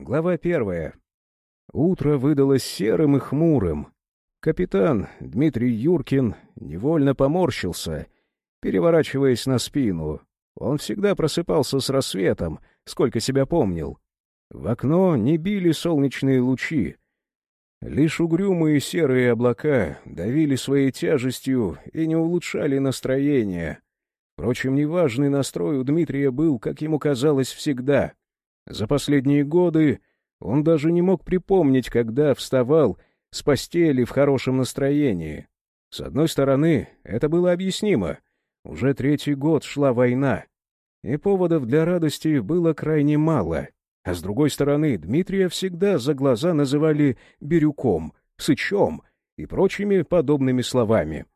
Глава первая. Утро выдалось серым и хмурым. Капитан Дмитрий Юркин невольно поморщился, переворачиваясь на спину. Он всегда просыпался с рассветом, сколько себя помнил. В окно не били солнечные лучи. Лишь угрюмые серые облака давили своей тяжестью и не улучшали настроение. Впрочем, неважный настрой у Дмитрия был, как ему казалось, всегда. За последние годы он даже не мог припомнить, когда вставал с постели в хорошем настроении. С одной стороны, это было объяснимо. Уже третий год шла война, и поводов для радости было крайне мало. А с другой стороны, Дмитрия всегда за глаза называли «бирюком», «сычом» и прочими подобными словами.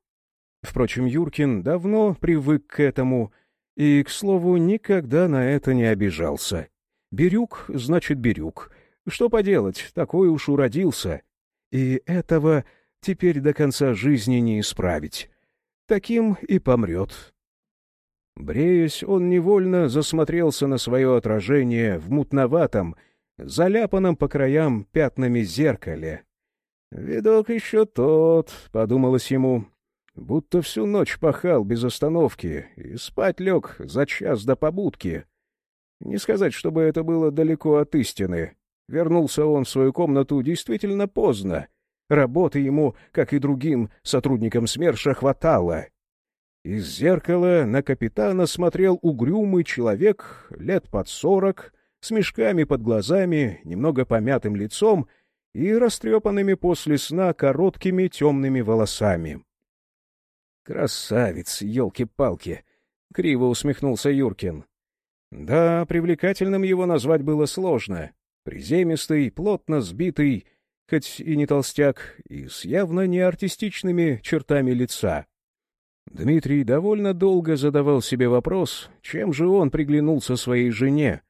Впрочем, Юркин давно привык к этому и, к слову, никогда на это не обижался. Бирюк значит бирюк. Что поделать, такой уж уродился. И этого теперь до конца жизни не исправить. Таким и помрет. Бреясь, он невольно засмотрелся на свое отражение в мутноватом, заляпанном по краям пятнами зеркале. «Видок еще тот», — подумалось ему, будто всю ночь пахал без остановки и спать лег за час до побудки. Не сказать, чтобы это было далеко от истины. Вернулся он в свою комнату действительно поздно. Работы ему, как и другим сотрудникам СМЕРШа, хватало. Из зеркала на капитана смотрел угрюмый человек лет под сорок, с мешками под глазами, немного помятым лицом и растрепанными после сна короткими темными волосами. «Красавец, елки-палки!» — криво усмехнулся Юркин. Да, привлекательным его назвать было сложно. Приземистый, плотно сбитый, хоть и не толстяк, и с явно не артистичными чертами лица. Дмитрий довольно долго задавал себе вопрос, чем же он приглянулся своей жене.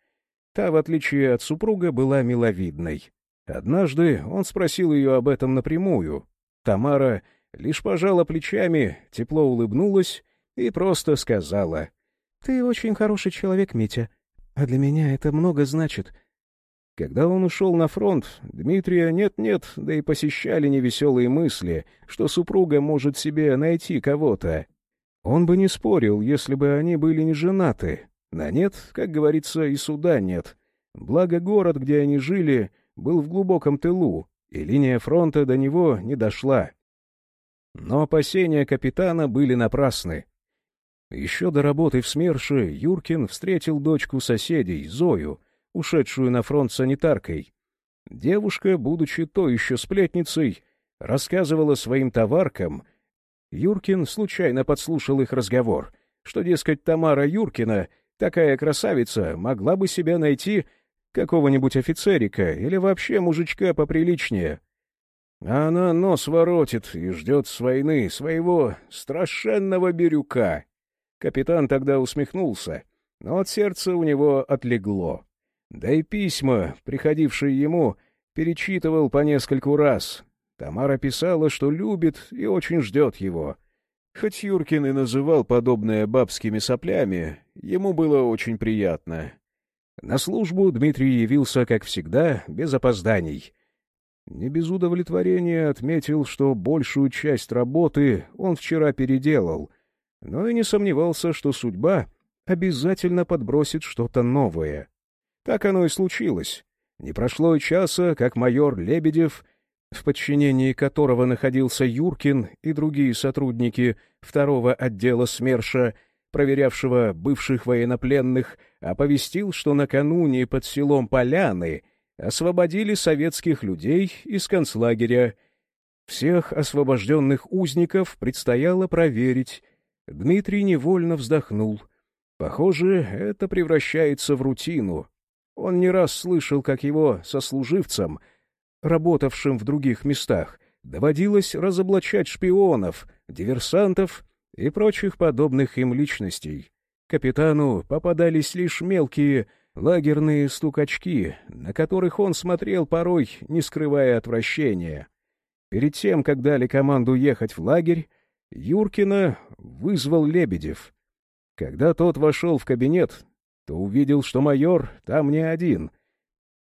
Та, в отличие от супруга, была миловидной. Однажды он спросил ее об этом напрямую. Тамара лишь пожала плечами, тепло улыбнулась и просто сказала. — Ты очень хороший человек, Митя, а для меня это много значит. Когда он ушел на фронт, Дмитрия нет-нет, да и посещали невеселые мысли, что супруга может себе найти кого-то. Он бы не спорил, если бы они были не женаты. На нет, как говорится, и суда нет. Благо город, где они жили, был в глубоком тылу, и линия фронта до него не дошла. Но опасения капитана были напрасны. Еще до работы в СМЕРШе Юркин встретил дочку соседей, Зою, ушедшую на фронт санитаркой. Девушка, будучи то еще сплетницей, рассказывала своим товаркам. Юркин случайно подслушал их разговор, что, дескать, Тамара Юркина, такая красавица, могла бы себя найти какого-нибудь офицерика или вообще мужичка поприличнее. А она нос воротит и ждет с войны своего страшенного бирюка. Капитан тогда усмехнулся, но от сердца у него отлегло. Да и письма, приходившие ему, перечитывал по нескольку раз. Тамара писала, что любит и очень ждет его. Хоть Юркин и называл подобное бабскими соплями, ему было очень приятно. На службу Дмитрий явился, как всегда, без опозданий. Не без удовлетворения отметил, что большую часть работы он вчера переделал, но и не сомневался, что судьба обязательно подбросит что-то новое. Так оно и случилось. Не прошло и часа, как майор Лебедев, в подчинении которого находился Юркин и другие сотрудники второго отдела СМЕРШа, проверявшего бывших военнопленных, оповестил, что накануне под селом Поляны освободили советских людей из концлагеря. Всех освобожденных узников предстояло проверить. Дмитрий невольно вздохнул. Похоже, это превращается в рутину. Он не раз слышал, как его сослуживцам, работавшим в других местах, доводилось разоблачать шпионов, диверсантов и прочих подобных им личностей. Капитану попадались лишь мелкие лагерные стукачки, на которых он смотрел порой, не скрывая отвращения. Перед тем, как дали команду ехать в лагерь, Юркина вызвал Лебедев. Когда тот вошел в кабинет, то увидел, что майор там не один.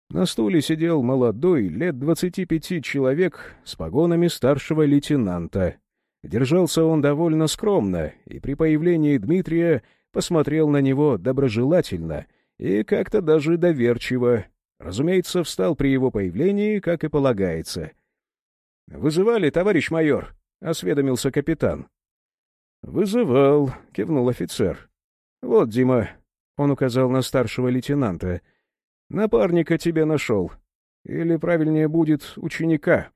На стуле сидел молодой, лет двадцати пяти человек с погонами старшего лейтенанта. Держался он довольно скромно, и при появлении Дмитрия посмотрел на него доброжелательно и как-то даже доверчиво. Разумеется, встал при его появлении, как и полагается. «Вызывали, товарищ майор?» — осведомился капитан. «Вызывал», — кивнул офицер. «Вот, Дима», — он указал на старшего лейтенанта, — «напарника тебе нашел. Или, правильнее будет, ученика.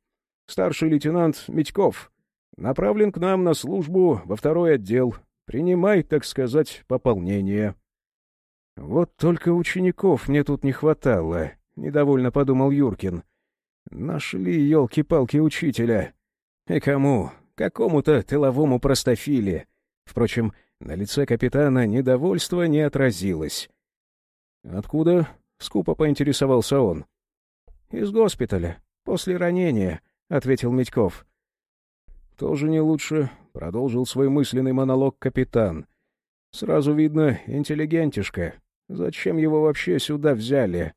Старший лейтенант Митьков. Направлен к нам на службу во второй отдел. Принимай, так сказать, пополнение». «Вот только учеников мне тут не хватало», — недовольно подумал Юркин. «Нашли, елки-палки, учителя. И кому? Какому-то тыловому простофиле. Впрочем, на лице капитана недовольство не отразилось. «Откуда?» — скупо поинтересовался он. «Из госпиталя. После ранения», — ответил Митьков. «Тоже не лучше», — продолжил свой мысленный монолог капитан. «Сразу видно, интеллигентишка. Зачем его вообще сюда взяли?»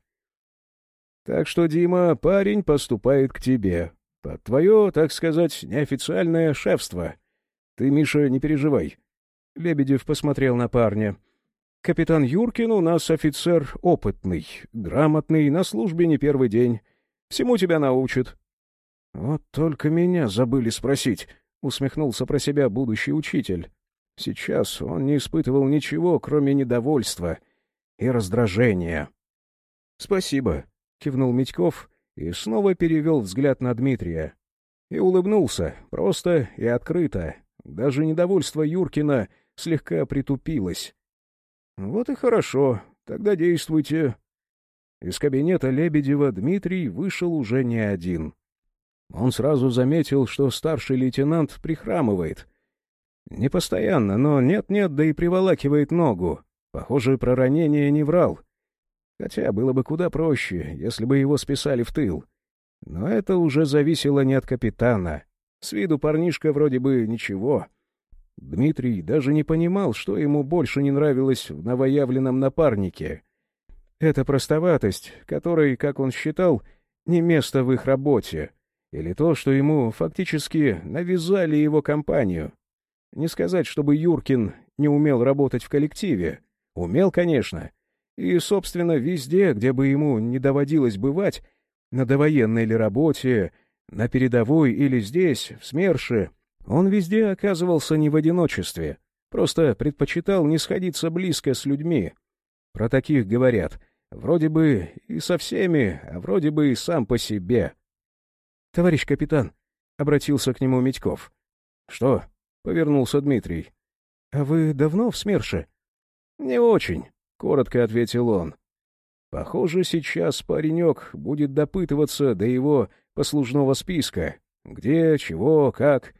«Так что, Дима, парень поступает к тебе. Твое, так сказать, неофициальное шефство. Ты, Миша, не переживай. Лебедев посмотрел на парня. Капитан Юркин у нас офицер опытный, грамотный, на службе не первый день. Всему тебя научит. Вот только меня забыли спросить, усмехнулся про себя будущий учитель. Сейчас он не испытывал ничего, кроме недовольства и раздражения. «Спасибо», — кивнул Митьков и снова перевел взгляд на Дмитрия. И улыбнулся, просто и открыто. Даже недовольство Юркина слегка притупилось. «Вот и хорошо, тогда действуйте». Из кабинета Лебедева Дмитрий вышел уже не один. Он сразу заметил, что старший лейтенант прихрамывает. Не постоянно, но нет-нет, да и приволакивает ногу. Похоже, про ранение не врал. Хотя было бы куда проще, если бы его списали в тыл. Но это уже зависело не от капитана. С виду парнишка вроде бы ничего. Дмитрий даже не понимал, что ему больше не нравилось в новоявленном напарнике. Это простоватость, которой, как он считал, не место в их работе, или то, что ему фактически навязали его компанию. Не сказать, чтобы Юркин не умел работать в коллективе. Умел, конечно, и, собственно, везде, где бы ему не доводилось бывать, на довоенной ли работе, на передовой или здесь, в СМЕРШе, он везде оказывался не в одиночестве, просто предпочитал не сходиться близко с людьми. Про таких говорят, вроде бы и со всеми, а вроде бы и сам по себе. — Товарищ капитан, — обратился к нему Митьков. — Что? — повернулся Дмитрий. — А вы давно в СМЕРШе? — Не очень коротко ответил он. Похоже, сейчас паренек будет допытываться до его послужного списка. Где, чего, как.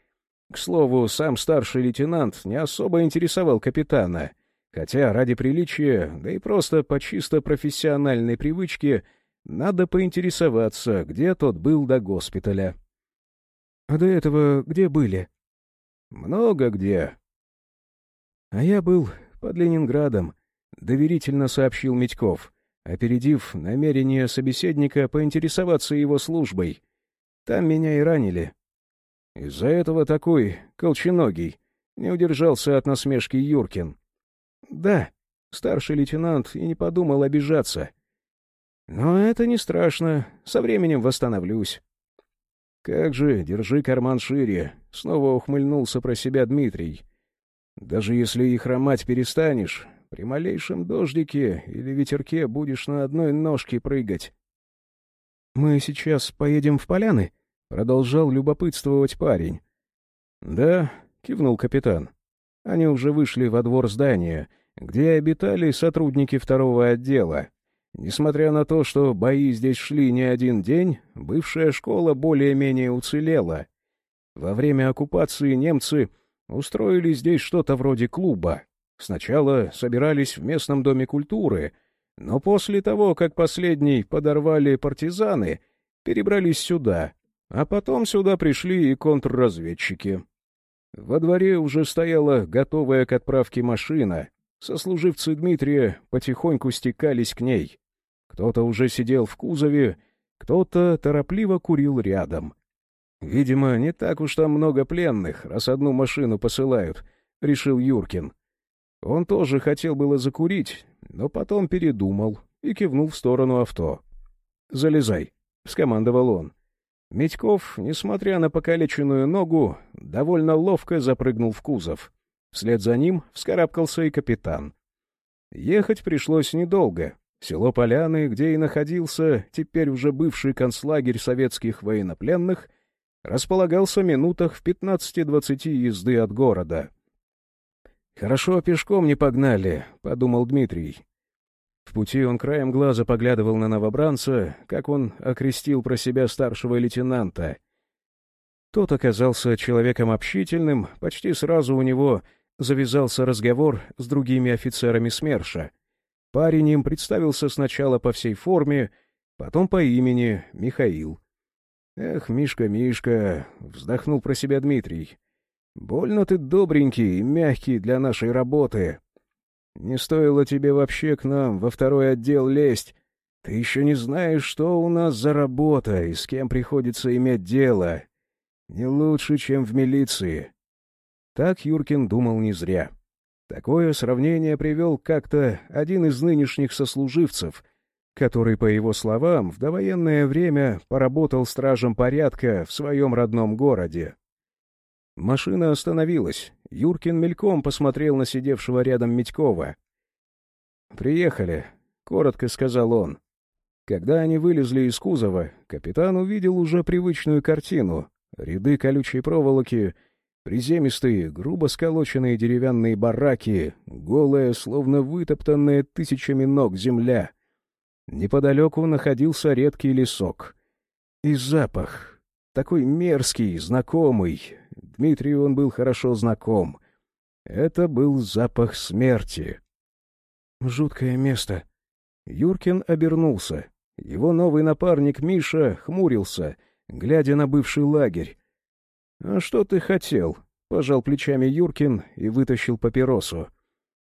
К слову, сам старший лейтенант не особо интересовал капитана, хотя ради приличия, да и просто по чисто профессиональной привычке, надо поинтересоваться, где тот был до госпиталя. — А до этого где были? — Много где. — А я был под Ленинградом, — доверительно сообщил Митьков, опередив намерение собеседника поинтересоваться его службой. «Там меня и ранили». «Из-за этого такой, колченогий», — не удержался от насмешки Юркин. «Да», — старший лейтенант и не подумал обижаться. «Но это не страшно, со временем восстановлюсь». «Как же, держи карман шире», — снова ухмыльнулся про себя Дмитрий. «Даже если и хромать перестанешь, при малейшем дождике или ветерке будешь на одной ножке прыгать. — Мы сейчас поедем в поляны? — продолжал любопытствовать парень. — Да, — кивнул капитан. Они уже вышли во двор здания, где обитали сотрудники второго отдела. Несмотря на то, что бои здесь шли не один день, бывшая школа более-менее уцелела. Во время оккупации немцы устроили здесь что-то вроде клуба. Сначала собирались в местном доме культуры, но после того, как последний подорвали партизаны, перебрались сюда, а потом сюда пришли и контрразведчики. Во дворе уже стояла готовая к отправке машина. Сослуживцы Дмитрия потихоньку стекались к ней. Кто-то уже сидел в кузове, кто-то торопливо курил рядом. «Видимо, не так уж там много пленных, раз одну машину посылают», — решил Юркин. Он тоже хотел было закурить, но потом передумал и кивнул в сторону авто. «Залезай», — скомандовал он. Медьков, несмотря на покалеченную ногу, довольно ловко запрыгнул в кузов. Вслед за ним вскарабкался и капитан. Ехать пришлось недолго. Село Поляны, где и находился теперь уже бывший концлагерь советских военнопленных, располагался в минутах в 15-20 езды от города. «Хорошо пешком не погнали», — подумал Дмитрий. В пути он краем глаза поглядывал на новобранца, как он окрестил про себя старшего лейтенанта. Тот оказался человеком общительным, почти сразу у него завязался разговор с другими офицерами СМЕРШа. Парень им представился сначала по всей форме, потом по имени Михаил. «Эх, Мишка, Мишка!» — вздохнул про себя Дмитрий. «Больно ты добренький и мягкий для нашей работы. Не стоило тебе вообще к нам во второй отдел лезть. Ты еще не знаешь, что у нас за работа и с кем приходится иметь дело. Не лучше, чем в милиции. Так Юркин думал не зря. Такое сравнение привел как-то один из нынешних сослуживцев, который, по его словам, в довоенное время поработал стражем порядка в своем родном городе. Машина остановилась. Юркин мельком посмотрел на сидевшего рядом Митькова. «Приехали», — коротко сказал он. Когда они вылезли из кузова, капитан увидел уже привычную картину. Ряды колючей проволоки, приземистые, грубо сколоченные деревянные бараки, голая, словно вытоптанная тысячами ног земля. Неподалеку находился редкий лесок. И запах, такой мерзкий, знакомый, Дмитрию он был хорошо знаком. Это был запах смерти. Жуткое место. Юркин обернулся. Его новый напарник Миша хмурился, глядя на бывший лагерь. «А что ты хотел?» — пожал плечами Юркин и вытащил папиросу.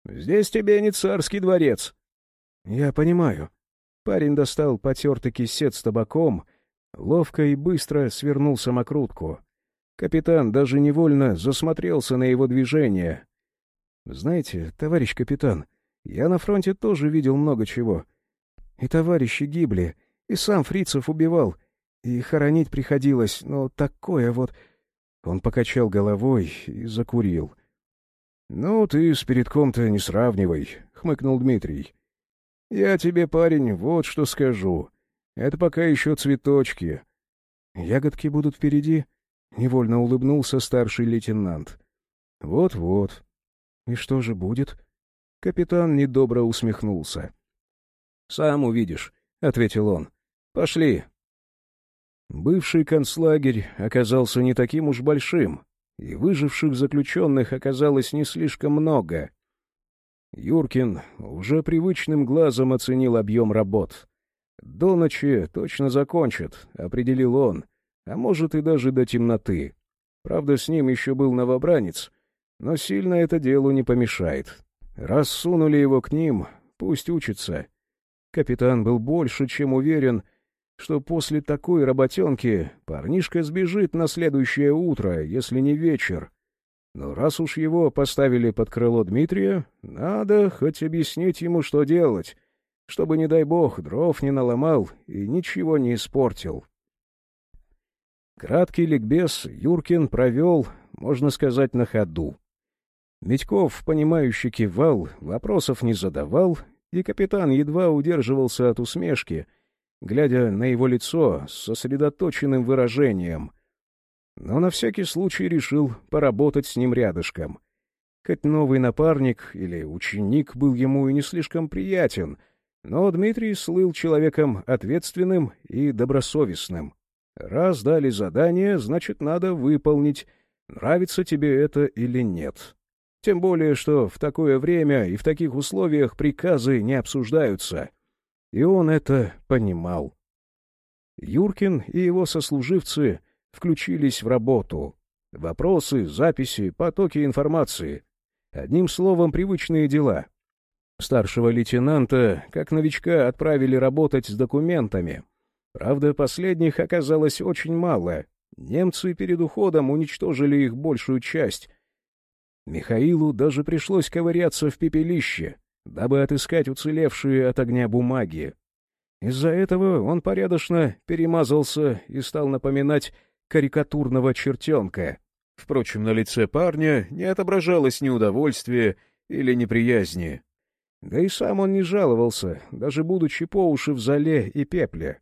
«Здесь тебе не царский дворец». «Я понимаю». Парень достал потертый кисет с табаком, ловко и быстро свернул самокрутку. Капитан даже невольно засмотрелся на его движение. «Знаете, товарищ капитан, я на фронте тоже видел много чего. И товарищи гибли, и сам Фрицев убивал, и хоронить приходилось, но такое вот...» Он покачал головой и закурил. «Ну, ты с передком-то не сравнивай», — хмыкнул Дмитрий. «Я тебе, парень, вот что скажу. Это пока еще цветочки. Ягодки будут впереди?» — невольно улыбнулся старший лейтенант. «Вот-вот. И что же будет?» Капитан недобро усмехнулся. «Сам увидишь», — ответил он. «Пошли». Бывший концлагерь оказался не таким уж большим, и выживших заключенных оказалось не слишком много. Юркин уже привычным глазом оценил объем работ. «До ночи точно закончат», — определил он, — а может и даже до темноты. Правда, с ним еще был новобранец, но сильно это делу не помешает. Раз сунули его к ним, пусть учится. Капитан был больше, чем уверен, что после такой работенки парнишка сбежит на следующее утро, если не вечер. Но раз уж его поставили под крыло Дмитрия, надо хоть объяснить ему, что делать, чтобы, не дай бог, дров не наломал и ничего не испортил. Краткий ликбез Юркин провел, можно сказать, на ходу. Медьков, понимающе кивал, вопросов не задавал, и капитан едва удерживался от усмешки, глядя на его лицо с сосредоточенным выражением. Но на всякий случай решил поработать с ним рядышком. Хоть новый напарник или ученик был ему и не слишком приятен, но Дмитрий слыл человеком ответственным и добросовестным. Раз дали задание, значит, надо выполнить, нравится тебе это или нет. Тем более, что в такое время и в таких условиях приказы не обсуждаются. И он это понимал. Юркин и его сослуживцы включились в работу. Вопросы, записи, потоки информации. Одним словом, привычные дела. Старшего лейтенанта, как новичка, отправили работать с документами. Правда, последних оказалось очень мало. Немцы перед уходом уничтожили их большую часть. Михаилу даже пришлось ковыряться в пепелище, дабы отыскать уцелевшие от огня бумаги. Из-за этого он порядочно перемазался и стал напоминать карикатурного чертенка. Впрочем, на лице парня не отображалось ни удовольствия или неприязни. Да и сам он не жаловался, даже будучи по уши в зале и пепле.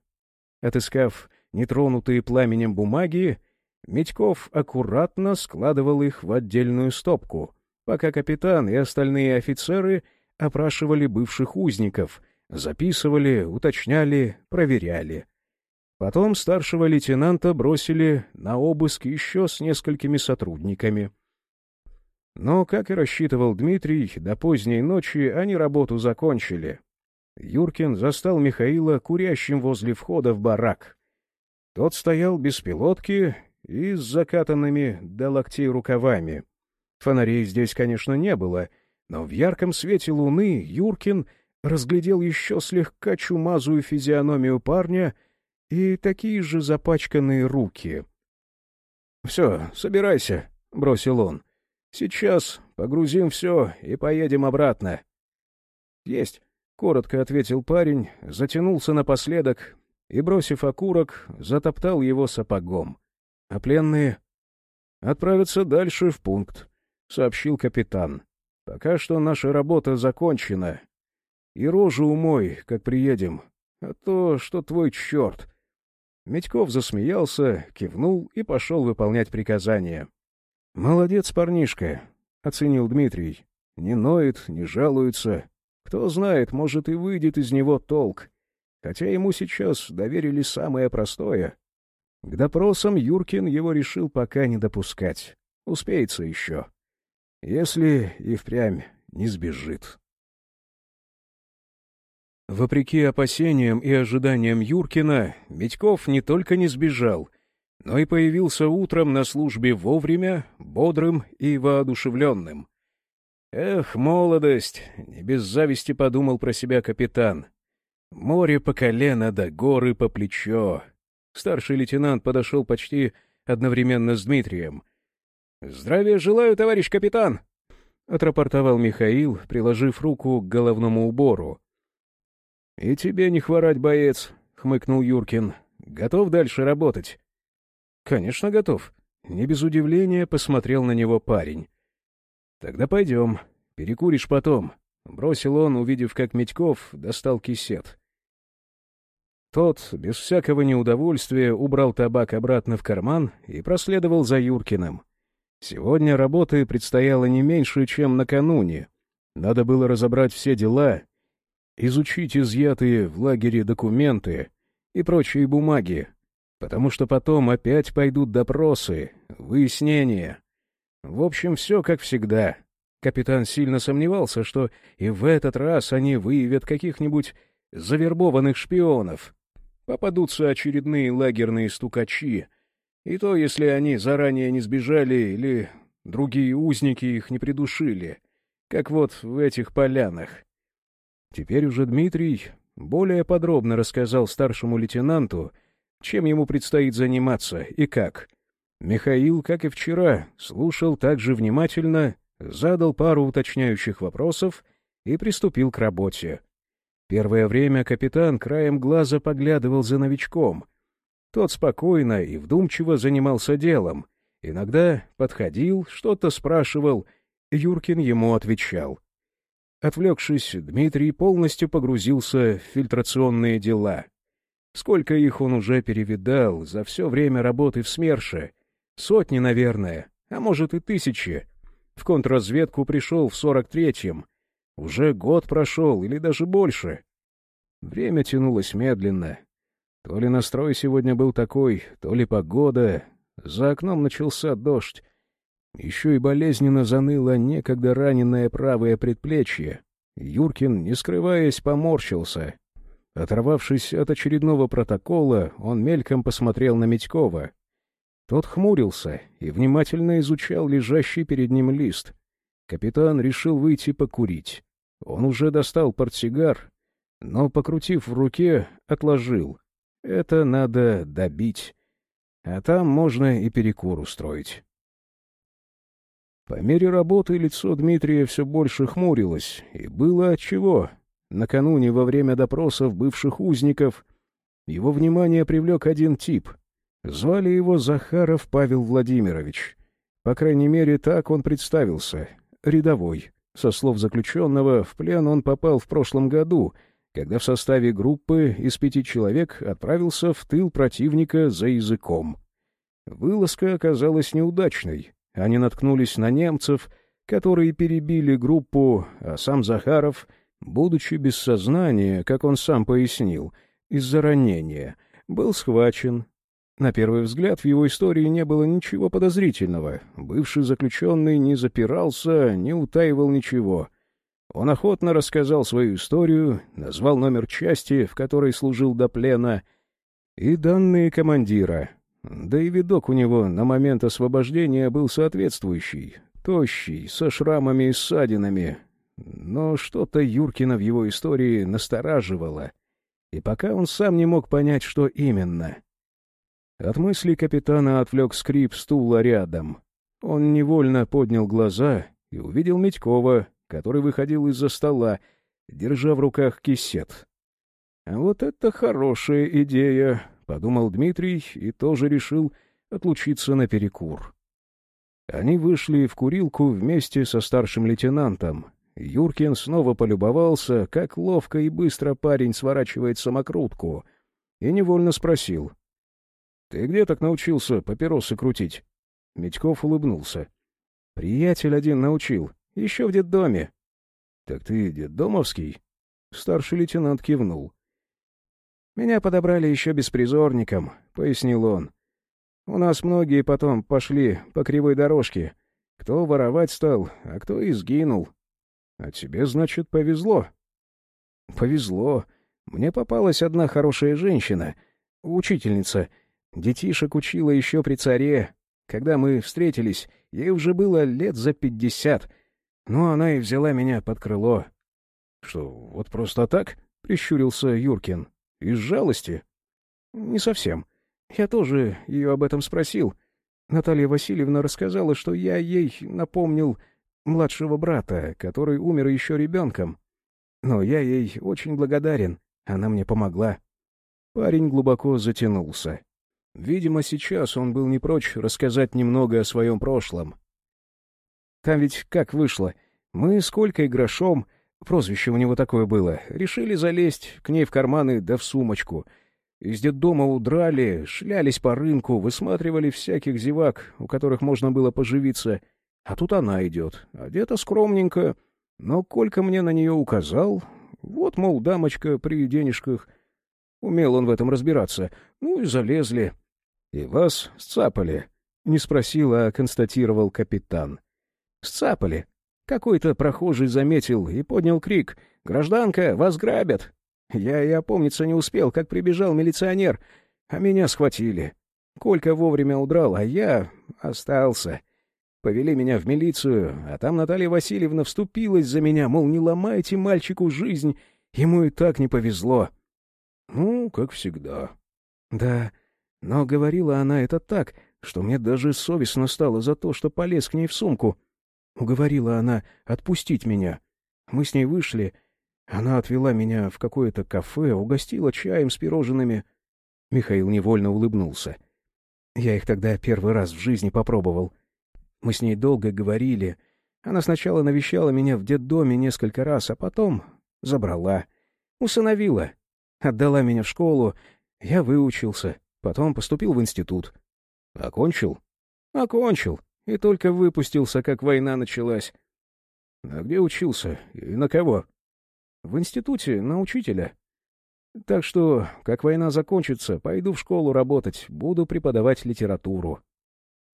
Отыскав нетронутые пламенем бумаги, Медьков аккуратно складывал их в отдельную стопку, пока капитан и остальные офицеры опрашивали бывших узников, записывали, уточняли, проверяли. Потом старшего лейтенанта бросили на обыск еще с несколькими сотрудниками. Но, как и рассчитывал Дмитрий, до поздней ночи они работу закончили. Юркин застал Михаила курящим возле входа в барак. Тот стоял без пилотки и с закатанными до локтей рукавами. Фонарей здесь, конечно, не было, но в ярком свете луны Юркин разглядел еще слегка чумазую физиономию парня и такие же запачканные руки. — Все, собирайся, — бросил он. — Сейчас погрузим все и поедем обратно. — Есть, — коротко ответил парень, затянулся напоследок и, бросив окурок, затоптал его сапогом. — А пленные? — Отправятся дальше в пункт, — сообщил капитан. — Пока что наша работа закончена. И рожу умой, как приедем, а то, что твой черт — Медьков засмеялся, кивнул и пошел выполнять приказания. «Молодец, парнишка», — оценил Дмитрий. «Не ноет, не жалуется. Кто знает, может, и выйдет из него толк. Хотя ему сейчас доверили самое простое. К допросам Юркин его решил пока не допускать. Успеется еще. Если и впрямь не сбежит». Вопреки опасениям и ожиданиям Юркина, Медьков не только не сбежал, но и появился утром на службе вовремя, бодрым и воодушевленным. «Эх, молодость!» — не без зависти подумал про себя капитан. «Море по колено да горы по плечо». Старший лейтенант подошел почти одновременно с Дмитрием. «Здравия желаю, товарищ капитан!» — отрапортовал Михаил, приложив руку к головному убору. — И тебе не хворать, боец, — хмыкнул Юркин. — Готов дальше работать? — Конечно, готов. Не без удивления посмотрел на него парень. — Тогда пойдем. Перекуришь потом. Бросил он, увидев, как Медьков достал кисет. Тот, без всякого неудовольствия, убрал табак обратно в карман и проследовал за Юркиным. Сегодня работы предстояло не меньше, чем накануне. Надо было разобрать все дела изучить изъятые в лагере документы и прочие бумаги, потому что потом опять пойдут допросы, выяснения. В общем, все как всегда. Капитан сильно сомневался, что и в этот раз они выявят каких-нибудь завербованных шпионов. Попадутся очередные лагерные стукачи, и то, если они заранее не сбежали или другие узники их не придушили, как вот в этих полянах. Теперь уже Дмитрий более подробно рассказал старшему лейтенанту, чем ему предстоит заниматься и как. Михаил, как и вчера, слушал также внимательно, задал пару уточняющих вопросов и приступил к работе. Первое время капитан краем глаза поглядывал за новичком. Тот спокойно и вдумчиво занимался делом. Иногда подходил, что-то спрашивал, Юркин ему отвечал. Отвлекшись, Дмитрий полностью погрузился в фильтрационные дела. Сколько их он уже перевидал за все время работы в СМЕРШе? Сотни, наверное, а может и тысячи. В контрразведку пришел в сорок третьем. Уже год прошел или даже больше. Время тянулось медленно. То ли настрой сегодня был такой, то ли погода. За окном начался дождь. Еще и болезненно заныло некогда раненое правое предплечье. Юркин, не скрываясь, поморщился. Оторвавшись от очередного протокола, он мельком посмотрел на Медькова. Тот хмурился и внимательно изучал лежащий перед ним лист. Капитан решил выйти покурить. Он уже достал портсигар, но, покрутив в руке, отложил. Это надо добить. А там можно и перекур устроить. По мере работы лицо Дмитрия все больше хмурилось, и было отчего. Накануне во время допросов бывших узников его внимание привлек один тип. Звали его Захаров Павел Владимирович. По крайней мере, так он представился. Рядовой. Со слов заключенного, в плен он попал в прошлом году, когда в составе группы из пяти человек отправился в тыл противника за языком. Вылазка оказалась неудачной. Они наткнулись на немцев, которые перебили группу, а сам Захаров, будучи без сознания, как он сам пояснил, из-за ранения, был схвачен. На первый взгляд в его истории не было ничего подозрительного. Бывший заключенный не запирался, не утаивал ничего. Он охотно рассказал свою историю, назвал номер части, в которой служил до плена, и данные командира, да и видок у него на момент освобождения был соответствующий, тощий, со шрамами и ссадинами. Но что-то Юркина в его истории настораживало, и пока он сам не мог понять, что именно. От мысли капитана отвлек скрип стула рядом. Он невольно поднял глаза и увидел Медькова, который выходил из-за стола, держа в руках кисет. «А вот это хорошая идея!» — подумал Дмитрий и тоже решил отлучиться на перекур. Они вышли в курилку вместе со старшим лейтенантом. Юркин снова полюбовался, как ловко и быстро парень сворачивает самокрутку, и невольно спросил. — Ты где так научился папиросы крутить? Медьков улыбнулся. — Приятель один научил, еще в детдоме. — Так ты детдомовский? Старший лейтенант кивнул. «Меня подобрали еще беспризорником», — пояснил он. «У нас многие потом пошли по кривой дорожке. Кто воровать стал, а кто и сгинул. А тебе, значит, повезло?» «Повезло. Мне попалась одна хорошая женщина, учительница. Детишек учила еще при царе. Когда мы встретились, ей уже было лет за пятьдесят. Но она и взяла меня под крыло». «Что, вот просто так?» — прищурился Юркин. Из жалости? Не совсем. Я тоже ее об этом спросил. Наталья Васильевна рассказала, что я ей напомнил младшего брата, который умер еще ребенком. Но я ей очень благодарен. Она мне помогла. Парень глубоко затянулся. Видимо, сейчас он был не прочь рассказать немного о своем прошлом. Там ведь как вышло? Мы с Колькой Грошом прозвище у него такое было, решили залезть к ней в карманы да в сумочку. Из детдома удрали, шлялись по рынку, высматривали всяких зевак, у которых можно было поживиться. А тут она идет, одета скромненько. Но Колька мне на нее указал. Вот, мол, дамочка при денежках. Умел он в этом разбираться. Ну и залезли. И вас сцапали. Не спросил, а констатировал капитан. Сцапали. Какой-то прохожий заметил и поднял крик «Гражданка, вас грабят!» Я и опомниться не успел, как прибежал милиционер, а меня схватили. Колька вовремя удрал, а я остался. Повели меня в милицию, а там Наталья Васильевна вступилась за меня, мол, не ломайте мальчику жизнь, ему и так не повезло. Ну, как всегда. Да, но говорила она это так, что мне даже совестно стало за то, что полез к ней в сумку. Уговорила она отпустить меня. Мы с ней вышли. Она отвела меня в какое-то кафе, угостила чаем с пирожными. Михаил невольно улыбнулся. Я их тогда первый раз в жизни попробовал. Мы с ней долго говорили. Она сначала навещала меня в детдоме несколько раз, а потом забрала. Усыновила. Отдала меня в школу. Я выучился. Потом поступил в институт. Окончил? Окончил. И только выпустился, как война началась. А где учился? И на кого? В институте, на учителя. Так что, как война закончится, пойду в школу работать, буду преподавать литературу.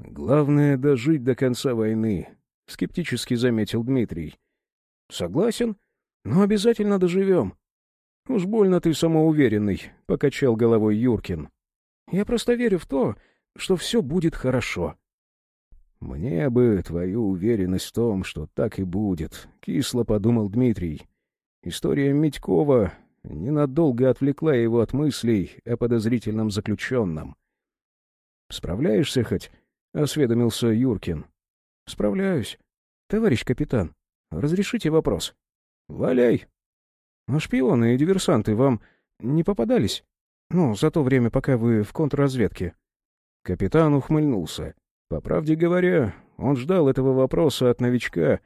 Главное — дожить до конца войны, — скептически заметил Дмитрий. Согласен, но обязательно доживем. Уж больно ты самоуверенный, — покачал головой Юркин. Я просто верю в то, что все будет хорошо. «Мне бы твою уверенность в том, что так и будет», — кисло подумал Дмитрий. История Митькова ненадолго отвлекла его от мыслей о подозрительном заключенном. «Справляешься хоть?» — осведомился Юркин. «Справляюсь. Товарищ капитан, разрешите вопрос?» «Валяй!» «А шпионы и диверсанты вам не попадались? Ну, за то время, пока вы в контрразведке?» Капитан ухмыльнулся. По правде говоря, он ждал этого вопроса от новичка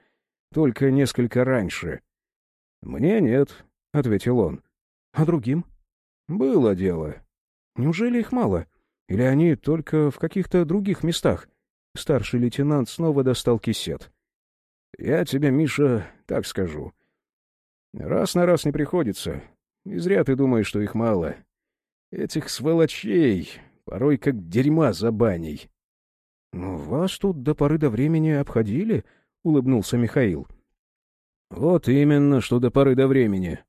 только несколько раньше. «Мне нет», — ответил он. «А другим?» «Было дело. Неужели их мало? Или они только в каких-то других местах?» Старший лейтенант снова достал кисет. «Я тебе, Миша, так скажу. Раз на раз не приходится. И зря ты думаешь, что их мало. Этих сволочей порой как дерьма за баней». «Ну, вас тут до поры до времени обходили?» — улыбнулся Михаил. «Вот именно, что до поры до времени».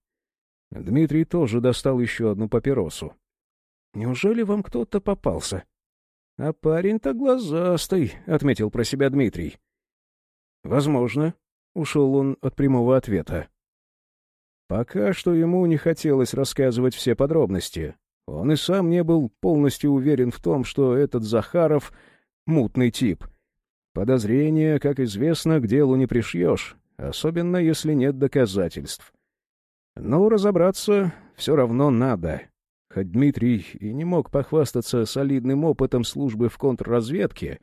Дмитрий тоже достал еще одну папиросу. «Неужели вам кто-то попался?» «А парень-то глазастый», — отметил про себя Дмитрий. «Возможно», — ушел он от прямого ответа. Пока что ему не хотелось рассказывать все подробности. Он и сам не был полностью уверен в том, что этот Захаров — мутный тип. Подозрения, как известно, к делу не пришьешь, особенно если нет доказательств. Но разобраться все равно надо. Хоть Дмитрий и не мог похвастаться солидным опытом службы в контрразведке,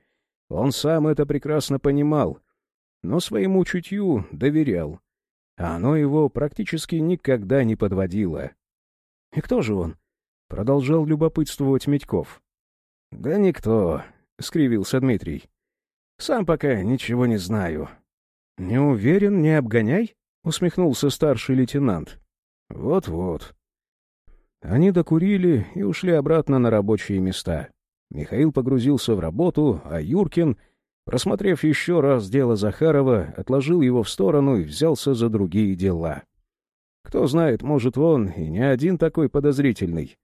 он сам это прекрасно понимал, но своему чутью доверял, а оно его практически никогда не подводило. «И кто же он?» — продолжал любопытствовать Медьков. «Да никто», — скривился Дмитрий. «Сам пока ничего не знаю». «Не уверен, не обгоняй?» — усмехнулся старший лейтенант. «Вот-вот», они докурили и ушли обратно на рабочие места. Михаил погрузился в работу, а Юркин, просмотрев еще раз дело Захарова, отложил его в сторону и взялся за другие дела. Кто знает, может, он и не один такой подозрительный.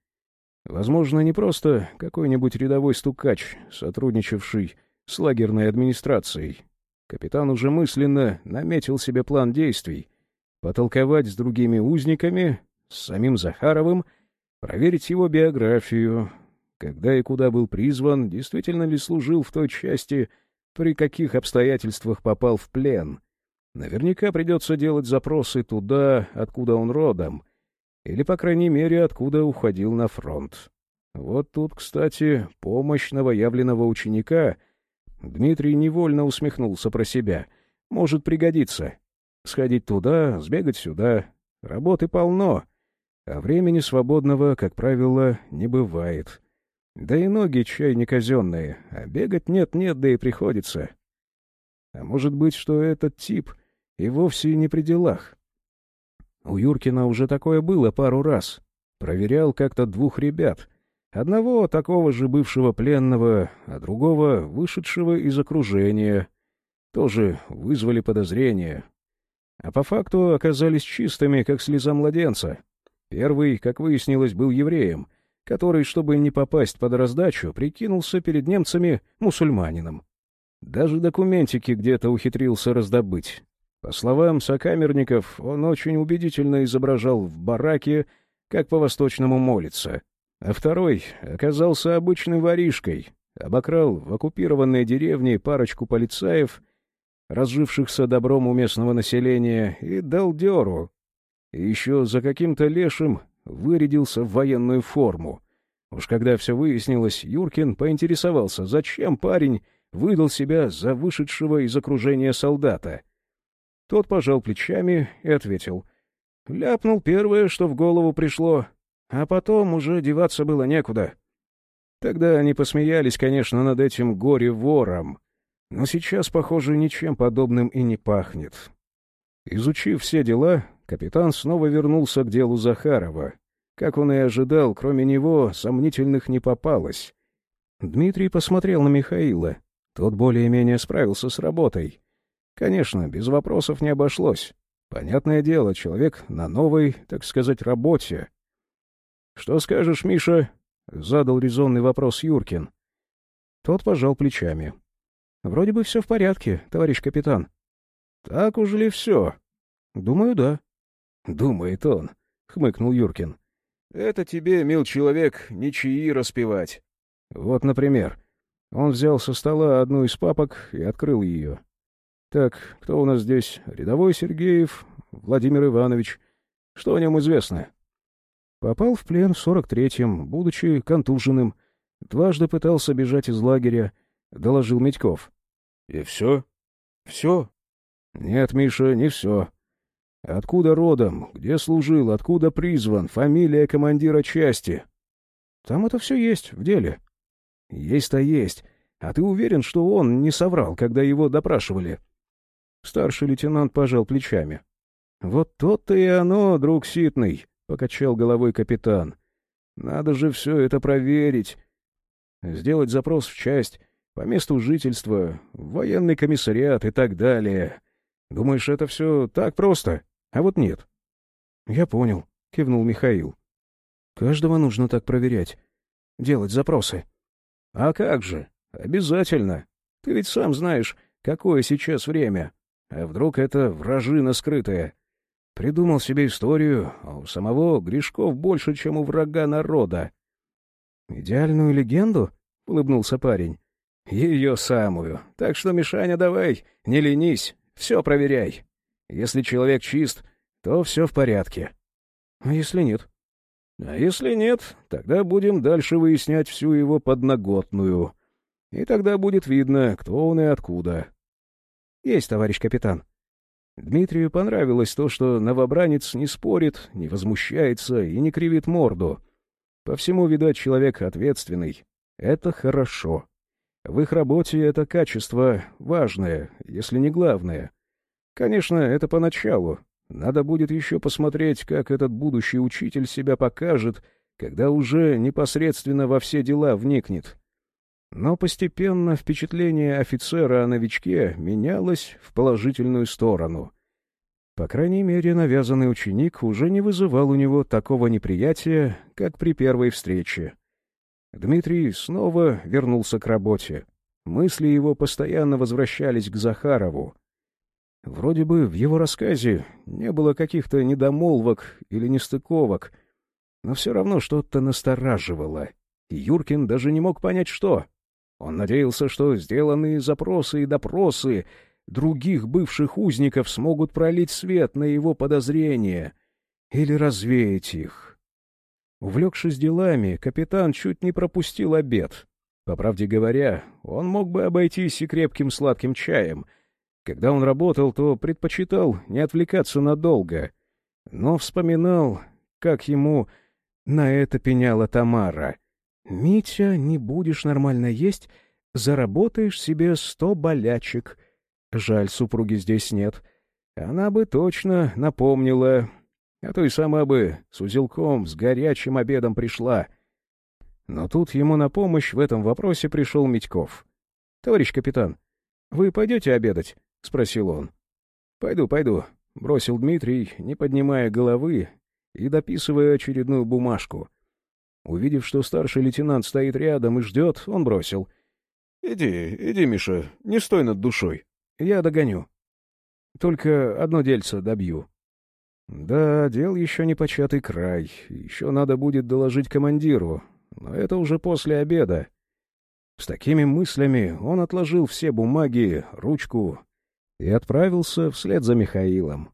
Возможно, не просто какой-нибудь рядовой стукач, сотрудничавший с лагерной администрацией. Капитан уже мысленно наметил себе план действий — потолковать с другими узниками, с самим Захаровым — проверить его биографию, когда и куда был призван, действительно ли служил в той части, при каких обстоятельствах попал в плен. Наверняка придется делать запросы туда, откуда он родом, или, по крайней мере, откуда уходил на фронт. Вот тут, кстати, помощь новоявленного ученика. Дмитрий невольно усмехнулся про себя. Может пригодиться. Сходить туда, сбегать сюда. Работы полно а времени свободного, как правило, не бывает. Да и ноги чай не казенные, а бегать нет-нет, да и приходится. А может быть, что этот тип и вовсе не при делах? У Юркина уже такое было пару раз. Проверял как-то двух ребят. Одного такого же бывшего пленного, а другого вышедшего из окружения. Тоже вызвали подозрения. А по факту оказались чистыми, как слеза младенца. Первый, как выяснилось, был евреем, который, чтобы не попасть под раздачу, прикинулся перед немцами мусульманином. Даже документики где-то ухитрился раздобыть. По словам сокамерников, он очень убедительно изображал в бараке, как по-восточному молится. А второй оказался обычным воришкой, обокрал в оккупированной деревне парочку полицаев, разжившихся добром у местного населения, и дал дёру, и еще за каким-то лешим вырядился в военную форму. Уж когда все выяснилось, Юркин поинтересовался, зачем парень выдал себя за вышедшего из окружения солдата. Тот пожал плечами и ответил. Ляпнул первое, что в голову пришло, а потом уже деваться было некуда. Тогда они посмеялись, конечно, над этим горе-вором, но сейчас, похоже, ничем подобным и не пахнет. Изучив все дела, капитан снова вернулся к делу Захарова. Как он и ожидал, кроме него сомнительных не попалось. Дмитрий посмотрел на Михаила. Тот более-менее справился с работой. Конечно, без вопросов не обошлось. Понятное дело, человек на новой, так сказать, работе. — Что скажешь, Миша? — задал резонный вопрос Юркин. Тот пожал плечами. — Вроде бы все в порядке, товарищ капитан. — Так уж ли все? — Думаю, да. — думает он, — хмыкнул Юркин. «Это тебе, мил человек, ничьи распевать». Вот, например, он взял со стола одну из папок и открыл ее. «Так, кто у нас здесь? Рядовой Сергеев, Владимир Иванович. Что о нем известно?» Попал в плен в сорок третьем, будучи контуженным. Дважды пытался бежать из лагеря, — доложил Медьков. — И все? — Все? — Нет, Миша, не все. Откуда родом, где служил, откуда призван, фамилия командира части? Там это все есть, в деле. Есть-то есть. А ты уверен, что он не соврал, когда его допрашивали? Старший лейтенант пожал плечами. Вот то-то и оно, друг Ситный, — покачал головой капитан. Надо же все это проверить. Сделать запрос в часть, по месту жительства, в военный комиссариат и так далее. Думаешь, это все так просто? А вот нет. — Я понял, — кивнул Михаил. — Каждого нужно так проверять. Делать запросы. — А как же? Обязательно. Ты ведь сам знаешь, какое сейчас время. А вдруг это вражина скрытая? Придумал себе историю, а у самого грешков больше, чем у врага народа. — Идеальную легенду? — улыбнулся парень. — Ее самую. Так что, Мишаня, давай, не ленись, все проверяй. Если человек чист, то все в порядке. А если нет? А если нет, тогда будем дальше выяснять всю его подноготную. И тогда будет видно, кто он и откуда. Есть, товарищ капитан. Дмитрию понравилось то, что новобранец не спорит, не возмущается и не кривит морду. По всему, видать, человек ответственный. Это хорошо. В их работе это качество важное, если не главное. Конечно, это поначалу. Надо будет еще посмотреть, как этот будущий учитель себя покажет, когда уже непосредственно во все дела вникнет. Но постепенно впечатление офицера о новичке менялось в положительную сторону. По крайней мере, навязанный ученик уже не вызывал у него такого неприятия, как при первой встрече. Дмитрий снова вернулся к работе. Мысли его постоянно возвращались к Захарову. Вроде бы в его рассказе не было каких-то недомолвок или нестыковок, но все равно что-то настораживало, и Юркин даже не мог понять, что. Он надеялся, что сделанные запросы и допросы других бывших узников смогут пролить свет на его подозрения или развеять их. Увлекшись делами, капитан чуть не пропустил обед. По правде говоря, он мог бы обойтись и крепким сладким чаем — когда он работал, то предпочитал не отвлекаться надолго, но вспоминал, как ему на это пеняла Тамара. «Митя, не будешь нормально есть, заработаешь себе сто болячек. Жаль, супруги здесь нет. Она бы точно напомнила, а то и сама бы с узелком, с горячим обедом пришла». Но тут ему на помощь в этом вопросе пришел Митьков. «Товарищ капитан, вы пойдете обедать?» — спросил он. «Пойду, пойду», — бросил Дмитрий, не поднимая головы и дописывая очередную бумажку. Увидев, что старший лейтенант стоит рядом и ждет, он бросил. «Иди, иди, Миша, не стой над душой. Я догоню. Только одно дельце добью». «Да, дел еще не початый край. Еще надо будет доложить командиру. Но это уже после обеда». С такими мыслями он отложил все бумаги, ручку и отправился вслед за Михаилом.